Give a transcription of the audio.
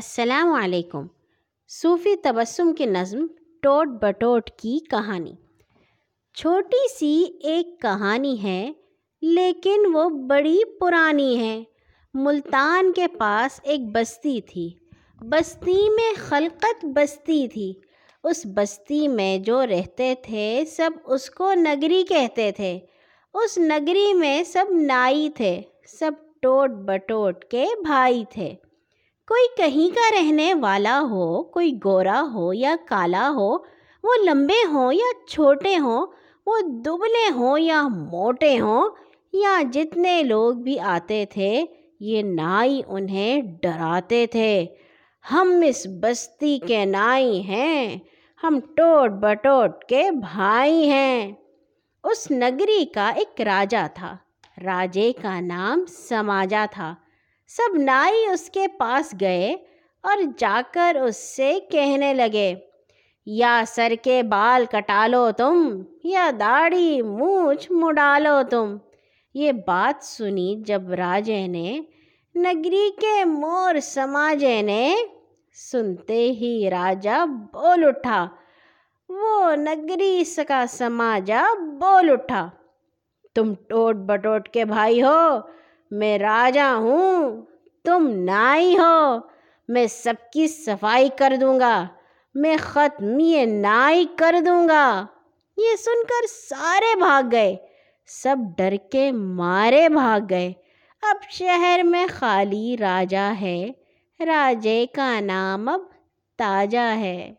السلام علیکم۔ صوفی تبسم کی نظم، ٹوٹ بٹوٹ کی کہانی۔ چھوٹی سی ایک کہانی ہے، لیکن وہ بڑی پرانی ہے۔ ملتان کے پاس ایک بستی تھی۔ بستی میں خلقت بستی تھی۔ اس بستی میں جو رہتے تھے، سب اس کو نگری کہتے تھے۔ اس نگری میں سب نائی تھے، سب ٹوٹ بٹوٹ کے بھائی تھے۔ کوئی کہیں کا رہنے والا ہو، کوئی گورا ہو یا کالا ہو، وہ لمبے ہوں یا چھوٹے ہوں، وہ دبلے ہوں یا موٹے ہوں، یا جتنے لوگ بھی آتے تھے، یہ نائی انہیں ڈراتے تھے۔ ہم اس بستی کے نائی ہیں، ہم ٹوٹ بٹوٹ کے بھائی ہیں۔ اس نگری کا ایک راجا تھا، راجے کا نام سماجا تھا۔ سب نائی اس کے پاس گئے اور جا کر اس سے کہنے لگے، یا سر کے بال کٹا لو تم، یا داڑھی مونچھ مڈالو تم۔ یہ بات سنی جب راجے نے نگری کے مور سماجے نے سنتے ہی راجا بول اٹھا۔ وہ نگری کا سماجا بول اٹھا۔ تم ٹوٹ بٹوٹ کے بھائی ہو میں راجا ہوں، تم نائی ہو، میں سب کی صفائی کر دوں گا، میں ختم یہ نائی کر دوں گا۔ یہ سن کر سارے بھاگ گئے، سب ڈر کے مارے بھاگ گئے۔ اب شہر میں خالی راجا ہے، راجے کا نام اب تاجا ہے۔